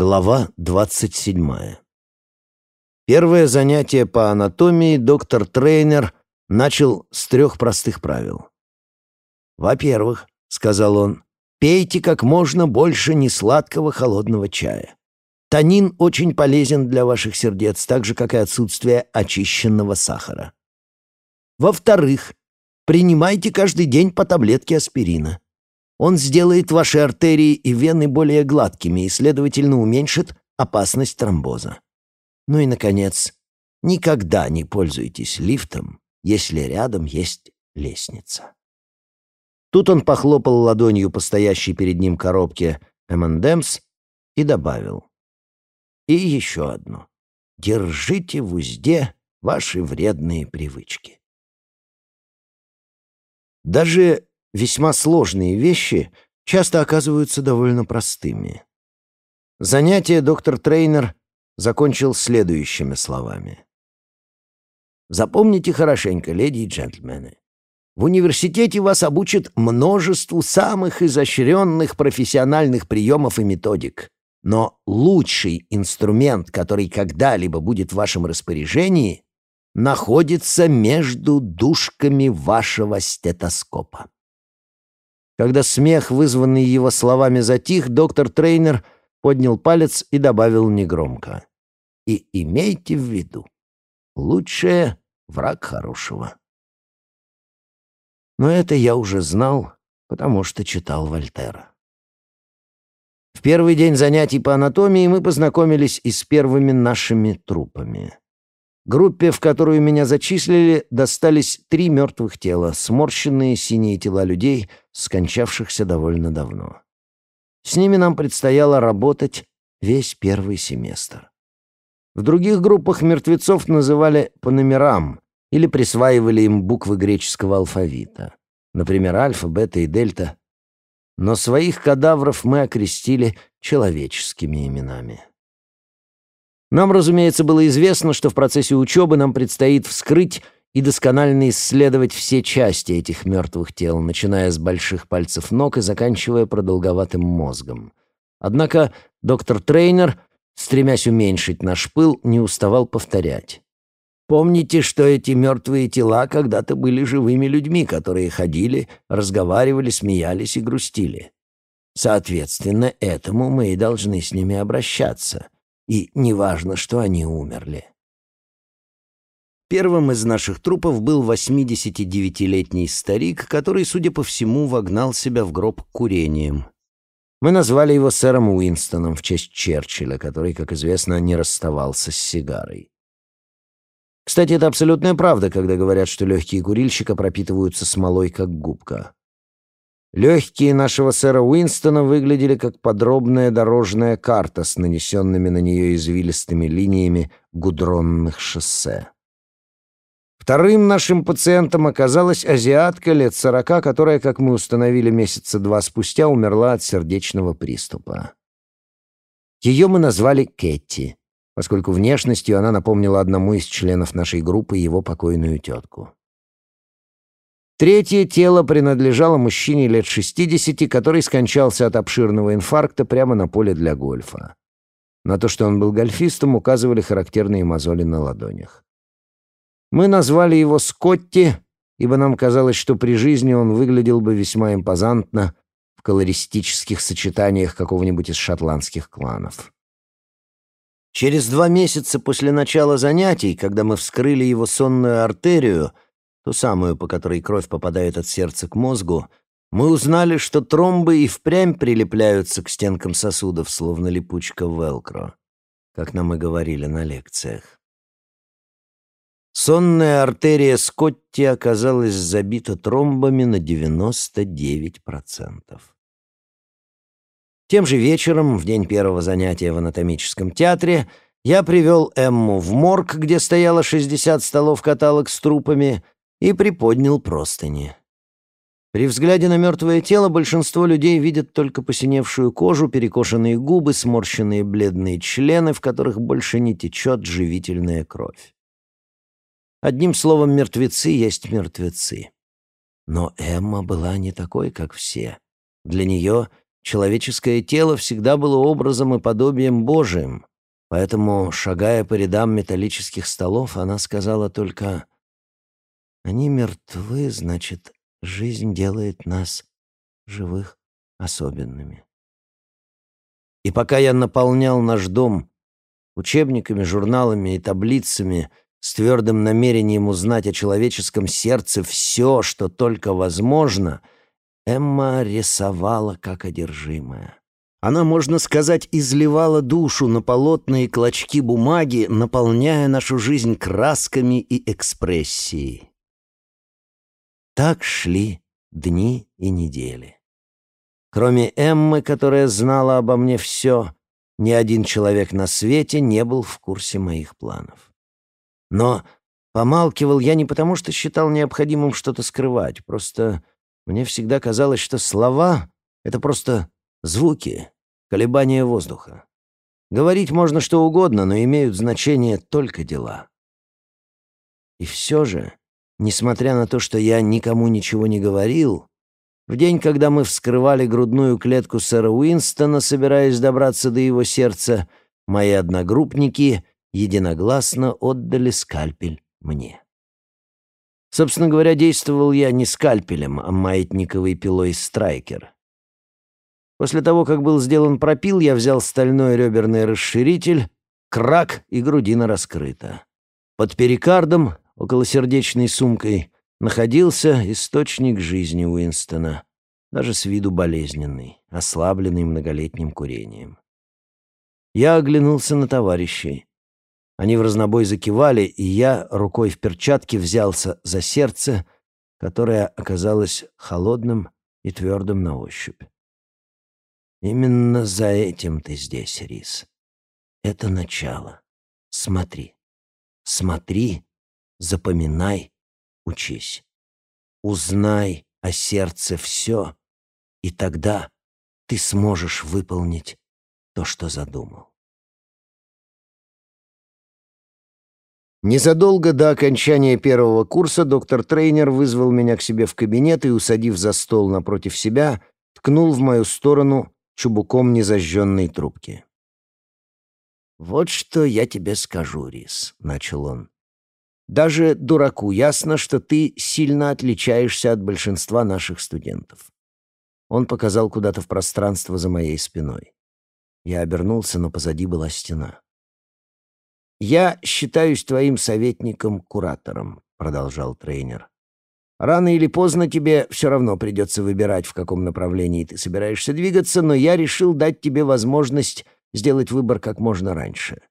Глава двадцать седьмая. Первое занятие по анатомии доктор Трейнер начал с трех простых правил. «Во-первых, — сказал он, — пейте как можно больше несладкого холодного чая. Танин очень полезен для ваших сердец, так же, как и отсутствие очищенного сахара. Во-вторых, принимайте каждый день по таблетке аспирина. Он сделает ваши артерии и вены более гладкими и, следовательно, уменьшит опасность тромбоза. Ну и, наконец, никогда не пользуйтесь лифтом, если рядом есть лестница. Тут он похлопал ладонью по стоящей перед ним коробке M&M's и добавил. И еще одно. Держите в узде ваши вредные привычки. Даже весьма сложные вещи часто оказываются довольно простыми. Занятие доктор-трейнер закончил следующими словами. Запомните хорошенько, леди и джентльмены. В университете вас обучат множеству самых изощренных профессиональных приемов и методик. Но лучший инструмент, который когда-либо будет в вашем распоряжении, находится между дужками вашего стетоскопа. Когда смех, вызванный его словами, затих, доктор Трейнер поднял палец и добавил негромко. «И имейте в виду, лучшее — враг хорошего». Но это я уже знал, потому что читал Вольтера. В первый день занятий по анатомии мы познакомились и с первыми нашими трупами. Группе, в которую меня зачислили, достались три мертвых тела, сморщенные синие тела людей, скончавшихся довольно давно. С ними нам предстояло работать весь первый семестр. В других группах мертвецов называли по номерам или присваивали им буквы греческого алфавита, например, альфа, бета и дельта. Но своих кадавров мы окрестили человеческими именами. Нам, разумеется, было известно, что в процессе учебы нам предстоит вскрыть и досконально исследовать все части этих мертвых тел, начиная с больших пальцев ног и заканчивая продолговатым мозгом. Однако доктор Трейнер, стремясь уменьшить наш пыл, не уставал повторять. Помните, что эти мертвые тела когда-то были живыми людьми, которые ходили, разговаривали, смеялись и грустили. Соответственно, этому мы и должны с ними обращаться — и неважно, что они умерли. Первым из наших трупов был 89-летний старик, который, судя по всему, вогнал себя в гроб курением. Мы назвали его сэром Уинстоном в честь Черчилля, который, как известно, не расставался с сигарой. Кстати, это абсолютная правда, когда говорят, что легкие курильщика пропитываются смолой, как губка. Легкие нашего сэра Уинстона выглядели как подробная дорожная карта с нанесенными на нее извилистыми линиями гудронных шоссе. Вторым нашим пациентом оказалась азиатка лет сорока, которая, как мы установили месяца два спустя, умерла от сердечного приступа. Ее мы назвали Кэти, поскольку внешностью она напомнила одному из членов нашей группы его покойную тетку. Третье тело принадлежало мужчине лет 60, который скончался от обширного инфаркта прямо на поле для гольфа. На то, что он был гольфистом, указывали характерные мозоли на ладонях. Мы назвали его Скотти, ибо нам казалось, что при жизни он выглядел бы весьма импозантно в колористических сочетаниях какого-нибудь из шотландских кланов. Через два месяца после начала занятий, когда мы вскрыли его сонную артерию — ту самую, по которой кровь попадает от сердца к мозгу, мы узнали, что тромбы и впрямь прилепляются к стенкам сосудов, словно липучка велкро, как нам и говорили на лекциях. Сонная артерия Скотти оказалась забита тромбами на 99%. Тем же вечером, в день первого занятия в анатомическом театре, я привел Эмму в морг, где стояло 60 столов каталог с трупами, и приподнял простыни. При взгляде на мертвое тело большинство людей видят только посиневшую кожу, перекошенные губы, сморщенные бледные члены, в которых больше не течет живительная кровь. Одним словом, мертвецы есть мертвецы. Но Эмма была не такой, как все. Для нее человеческое тело всегда было образом и подобием Божиим, поэтому, шагая по рядам металлических столов, она сказала только «Они мертвы, значит, жизнь делает нас, живых, особенными». И пока я наполнял наш дом учебниками, журналами и таблицами с твердым намерением узнать о человеческом сердце все, что только возможно, Эмма рисовала как одержимая. Она, можно сказать, изливала душу на полотна и клочки бумаги, наполняя нашу жизнь красками и экспрессией. Так шли дни и недели. Кроме Эммы, которая знала обо мне все, ни один человек на свете не был в курсе моих планов. Но помалкивал я не потому, что считал необходимым что-то скрывать, просто мне всегда казалось, что слова — это просто звуки, колебания воздуха. Говорить можно что угодно, но имеют значение только дела. И все же, несмотря на то, что я никому ничего не говорил, в день, когда мы вскрывали грудную клетку сэра Уинстона, собираясь добраться до его сердца, мои одногруппники единогласно отдали скальпель мне. Собственно говоря, действовал я не скальпелем, а маятниковой пилой «Страйкер». После того, как был сделан пропил, я взял стальной реберный расширитель, крак и грудина раскрыта. Под перикардом, около сердечной сумкой, находился источник жизни Уинстона, даже с виду болезненный, ослабленный многолетним курением. Я оглянулся на товарищей. Они в разнобой закивали, и я рукой в перчатке взялся за сердце, которое оказалось холодным и твердым на ощупь. Именно за этим ты здесь, Рис. Это начало. Смотри. Смотри, запоминай учись. Узнай о сердце все, и тогда ты сможешь выполнить то, что задумал. Незадолго до окончания первого курса доктор-трейнер вызвал меня к себе в кабинет и, усадив за стол напротив себя, ткнул в мою сторону чубуком незажженной трубки. «Вот что я тебе скажу, Рис», — начал он. Даже дураку ясно, что ты сильно отличаешься от большинства наших студентов. Он показал куда-то в пространство за моей спиной. Я обернулся, но позади была стена. «Я считаюсь твоим советником-куратором», — продолжал тренер. «Рано или поздно тебе все равно придется выбирать, в каком направлении ты собираешься двигаться, но я решил дать тебе возможность сделать выбор как можно раньше.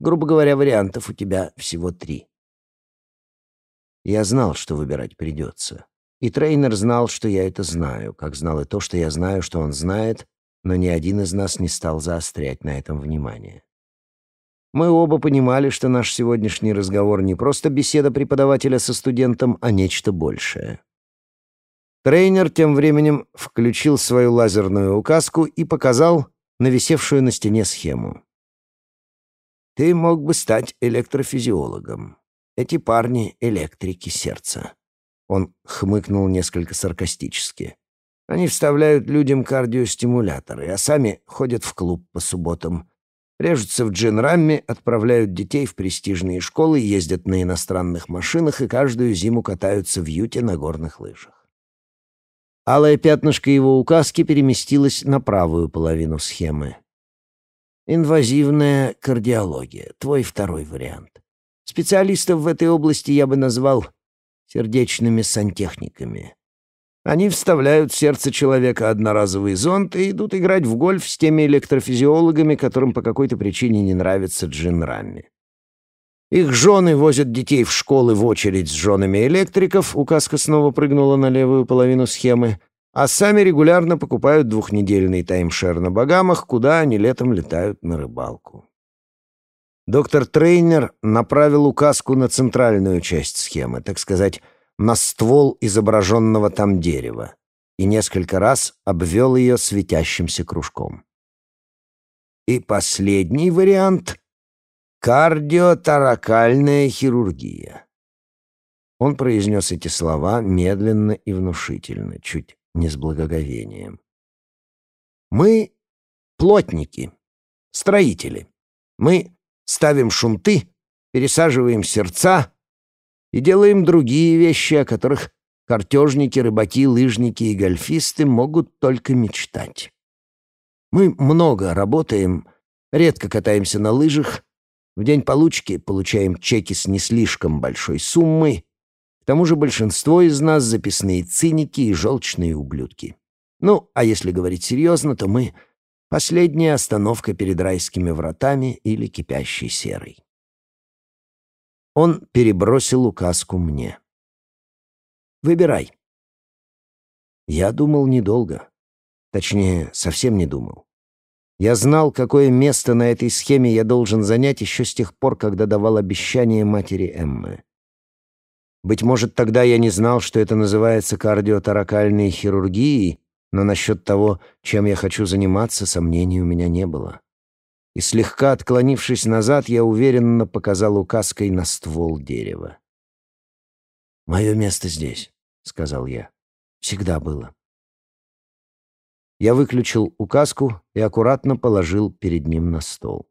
Грубо говоря, вариантов у тебя всего три. Я знал, что выбирать придется. И трейнер знал, что я это знаю, как знал и то, что я знаю, что он знает, но ни один из нас не стал заострять на этом внимание. Мы оба понимали, что наш сегодняшний разговор не просто беседа преподавателя со студентом, а нечто большее. Трейнер тем временем включил свою лазерную указку и показал на висевшую на стене схему. «Ты мог бы стать электрофизиологом. Эти парни — электрики сердца. Он хмыкнул несколько саркастически. Они вставляют людям кардиостимуляторы, а сами ходят в клуб по субботам. Режутся в джин-рамми, отправляют детей в престижные школы, ездят на иностранных машинах и каждую зиму катаются в Юте на горных лыжах. Алое пятнышко его указки переместилось на правую половину схемы. Инвазивная кардиология — твой второй вариант. Специалистов в этой области я бы назвал сердечными сантехниками. Они вставляют в сердце человека одноразовый зонд и идут играть в гольф с теми электрофизиологами, которым по какой-то причине не нравится Джин Рамми. Их жены возят детей в школы в очередь с женами электриков, указка снова прыгнула на левую половину схемы, а сами регулярно покупают двухнедельный таймшер на Багамах, куда они летом летают на рыбалку. Доктор Трейнер направил указку на центральную часть схемы, так сказать, на ствол изображенного там дерева, и несколько раз обвел ее светящимся кружком. И последний вариант — кардиоторакальная хирургия. Он произнес эти слова медленно и внушительно, чуть не с благоговением. Мы плотники, строители. Мы ставим шунты, пересаживаем сердца и делаем другие вещи, о которых картежники, рыбаки, лыжники и гольфисты могут только мечтать. Мы много работаем, редко катаемся на лыжах, в день получки получаем чеки с не слишком большой суммой, к тому же большинство из нас записные циники и желчные ублюдки. Ну, а если говорить серьезно, то мы — последняя остановка перед райскими вратами или кипящей серой. Он перебросил указку мне. «Выбирай». Я думал недолго. Точнее, совсем не думал. Я знал, какое место на этой схеме я должен занять еще с тех пор, когда давал обещание матери Эммы. Быть может, тогда я не знал, что это называется кардиоторакальной хирургией, но насчет того, чем я хочу заниматься, сомнений у меня не было. И слегка отклонившись назад, я уверенно показал указкой на ствол дерева. «Мое место здесь», — сказал я. «Всегда было». Я выключил указку и аккуратно положил перед ним на стол.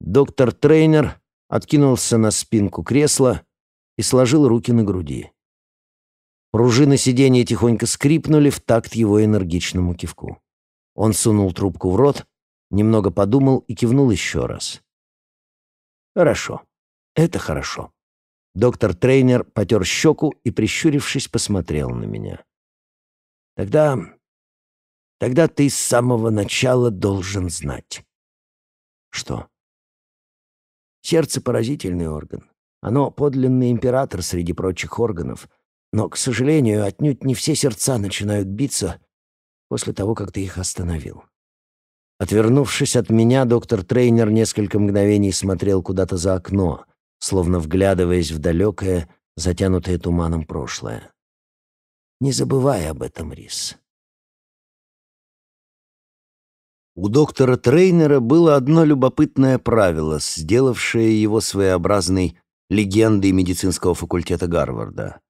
Доктор-трейнер откинулся на спинку кресла и сложил руки на груди. Пружины сиденья тихонько скрипнули в такт его энергичному кивку. Он сунул трубку в рот, немного подумал и кивнул еще раз. «Хорошо. Это хорошо». Доктор-трейнер потер щеку и, прищурившись, посмотрел на меня. «Тогда... тогда ты с самого начала должен знать». «Что?» Сердце — поразительный орган. Оно — подлинный император среди прочих органов. Но, к сожалению, отнюдь не все сердца начинают биться после того, как ты их остановил. Отвернувшись от меня, доктор-трейнер несколько мгновений смотрел куда-то за окно, словно вглядываясь в далекое, затянутое туманом прошлое. Не забывай об этом, Рис. У доктора Трейнера было одно любопытное правило, сделавшее его своеобразной легендой медицинского факультета Гарварда.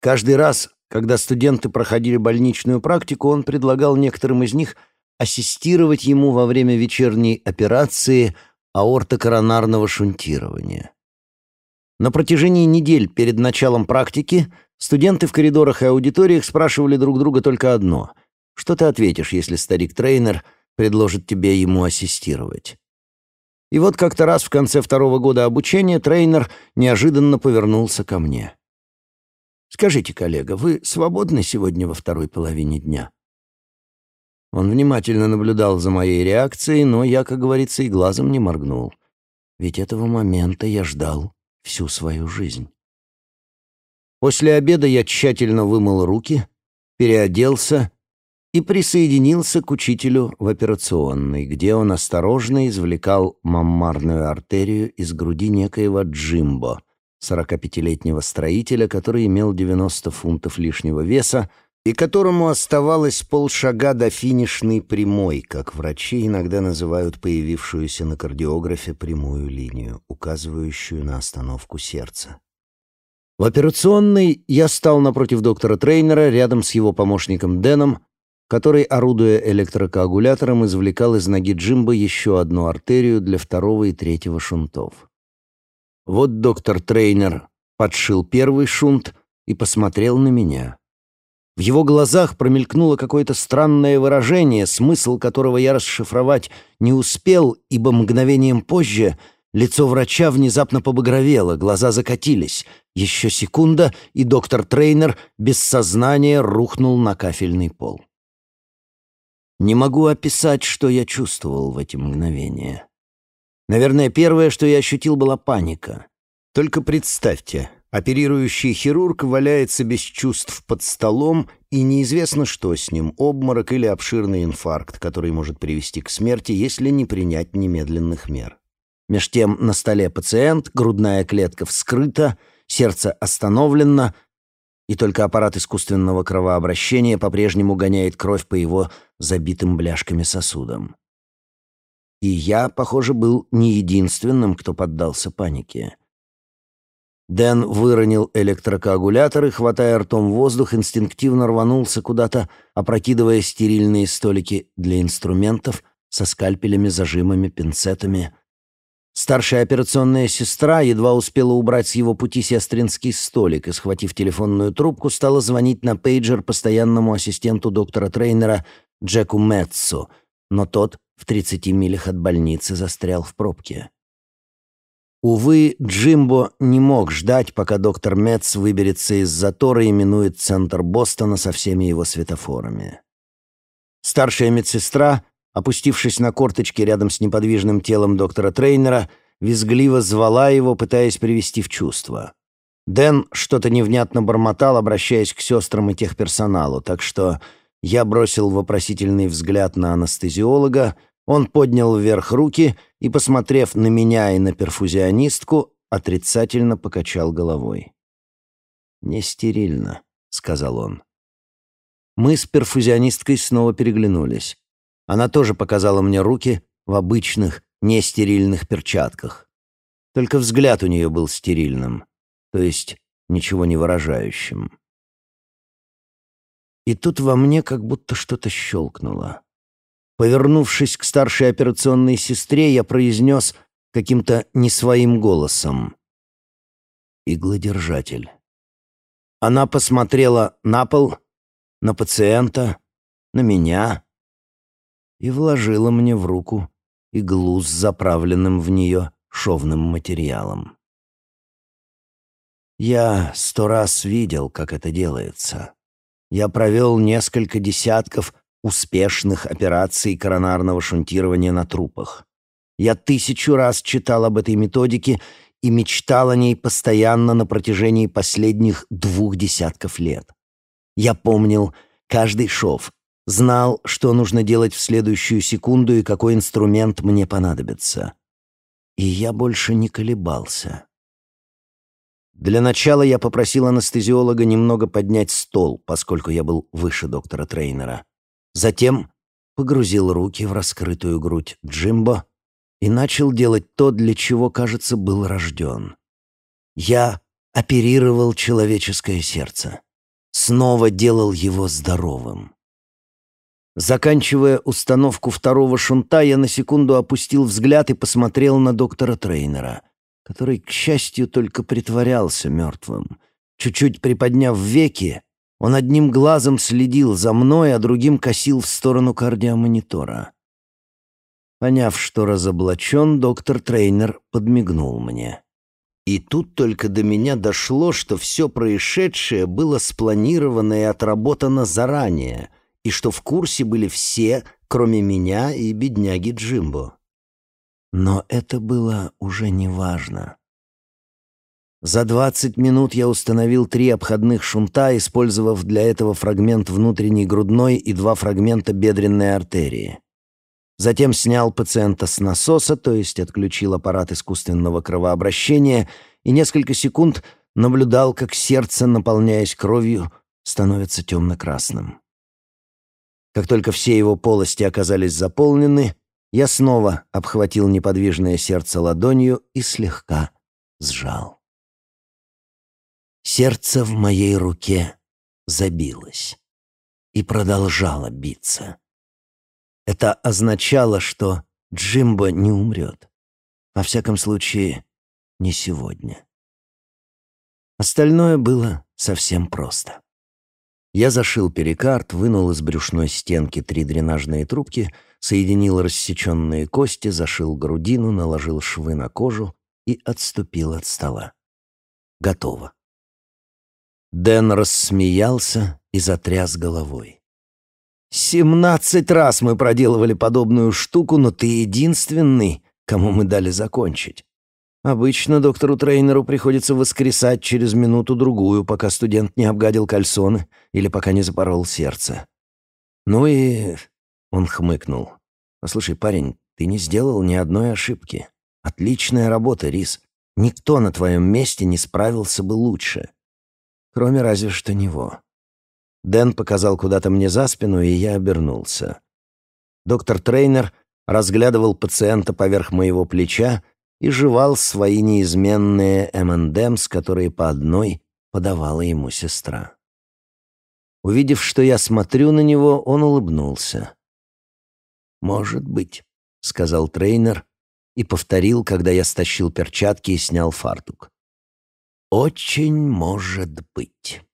Каждый раз, когда студенты проходили больничную практику, он предлагал некоторым из них ассистировать ему во время вечерней операции аортокоронарного шунтирования. На протяжении недель перед началом практики студенты в коридорах и аудиториях спрашивали друг друга только одно — что ты ответишь, если старик-трейнер — предложит тебе ему ассистировать. И вот как-то раз в конце второго года обучения тренер неожиданно повернулся ко мне. «Скажите, коллега, вы свободны сегодня во второй половине дня?» Он внимательно наблюдал за моей реакцией, но я, как говорится, и глазом не моргнул. Ведь этого момента я ждал всю свою жизнь. После обеда я тщательно вымыл руки, переоделся и присоединился к учителю в операционной, где он осторожно извлекал маммарную артерию из груди некоего Джимбо, 45-летнего строителя, который имел 90 фунтов лишнего веса и которому оставалось полшага до финишной прямой, как врачи иногда называют появившуюся на кардиографе прямую линию, указывающую на остановку сердца. В операционной я стал напротив доктора-трейнера рядом с его помощником Дэном, который, орудуя электрокоагулятором, извлекал из ноги Джимба еще одну артерию для второго и третьего шунтов. Вот доктор-трейнер подшил первый шунт и посмотрел на меня. В его глазах промелькнуло какое-то странное выражение, смысл которого я расшифровать не успел, ибо мгновением позже лицо врача внезапно побагровело, глаза закатились. Еще секунда, и доктор-трейнер без сознания рухнул на кафельный пол. Не могу описать, что я чувствовал в эти мгновения. Наверное, первое, что я ощутил, была паника. Только представьте, оперирующий хирург валяется без чувств под столом, и неизвестно, что с ним, обморок или обширный инфаркт, который может привести к смерти, если не принять немедленных мер. Меж тем на столе пациент, грудная клетка вскрыта, сердце остановлено — и только аппарат искусственного кровообращения по-прежнему гоняет кровь по его забитым бляшками сосудам. И я, похоже, был не единственным, кто поддался панике. Дэн выронил электрокоагулятор и, хватая ртом воздух, инстинктивно рванулся куда-то, опрокидывая стерильные столики для инструментов со скальпелями, зажимами, пинцетами. Старшая операционная сестра едва успела убрать с его пути сестринский столик и, схватив телефонную трубку, стала звонить на пейджер постоянному ассистенту доктора-трейнера Джеку Мэтсу, но тот в 30 милях от больницы застрял в пробке. Увы, Джимбо не мог ждать, пока доктор Метц выберется из затора и минует центр Бостона со всеми его светофорами. Старшая медсестра, опустившись на корточки рядом с неподвижным телом доктора-трейнера, визгливо звала его, пытаясь привести в чувство. Дэн что-то невнятно бормотал, обращаясь к сестрам и техперсоналу, так что я бросил вопросительный взгляд на анестезиолога, он поднял вверх руки и, посмотрев на меня и на перфузионистку, отрицательно покачал головой. «Не стерильно», — сказал он. Мы с перфузионисткой снова переглянулись. Она тоже показала мне руки в обычных, нестерильных перчатках. Только взгляд у нее был стерильным, то есть ничего не выражающим. И тут во мне как будто что-то щелкнуло. Повернувшись к старшей операционной сестре, я произнес каким-то не своим голосом. «Иглодержатель». Она посмотрела на пол, на пациента, на меня и вложила мне в руку иглу с заправленным в нее шовным материалом. Я сто раз видел, как это делается. Я провел несколько десятков успешных операций коронарного шунтирования на трупах. Я тысячу раз читал об этой методике и мечтал о ней постоянно на протяжении последних двух десятков лет. Я помнил каждый шов, знал, что нужно делать в следующую секунду и какой инструмент мне понадобится. И я больше не колебался. Для начала я попросил анестезиолога немного поднять стол, поскольку я был выше доктора-трейнера. Затем погрузил руки в раскрытую грудь Джимбо и начал делать то, для чего, кажется, был рожден. Я оперировал человеческое сердце. Снова делал его здоровым. Заканчивая установку второго шунта, я на секунду опустил взгляд и посмотрел на доктора-трейнера, который, к счастью, только притворялся мертвым. Чуть-чуть приподняв веки, он одним глазом следил за мной, а другим косил в сторону кардиомонитора. Поняв, что разоблачен, доктор-трейнер подмигнул мне. И тут только до меня дошло, что все происшедшее было спланировано и отработано заранее, и что в курсе были все, кроме меня и бедняги Джимбо. Но это было уже неважно. За 20 минут я установил три обходных шунта, использовав для этого фрагмент внутренней грудной и два фрагмента бедренной артерии. Затем снял пациента с насоса, то есть отключил аппарат искусственного кровообращения, и несколько секунд наблюдал, как сердце, наполняясь кровью, становится темно-красным. Как только все его полости оказались заполнены, я снова обхватил неподвижное сердце ладонью и слегка сжал. Сердце в моей руке забилось и продолжало биться. Это означало, что Джимбо не умрет. Во всяком случае, не сегодня. Остальное было совсем просто. Я зашил перикард, вынул из брюшной стенки три дренажные трубки, соединил рассеченные кости, зашил грудину, наложил швы на кожу и отступил от стола. Готово. Дэн рассмеялся и затряс головой. «Семнадцать раз мы проделывали подобную штуку, но ты единственный, кому мы дали закончить. Обычно доктору-трейнеру приходится воскресать через минуту-другую, пока студент не обгадил кальсоны или пока не запорол сердце. Ну и...» — он хмыкнул. «Послушай, парень, ты не сделал ни одной ошибки. Отличная работа, Рис. Никто на твоем месте не справился бы лучше кроме разве что него. Дэн показал куда-то мне за спину, и я обернулся. Доктор-трейнер разглядывал пациента поверх моего плеча и жевал свои неизменные M&M's, которые по одной подавала ему сестра. Увидев, что я смотрю на него, он улыбнулся. «Может быть», — сказал тренер и повторил, когда я стащил перчатки и снял фартук. «Очень может быть».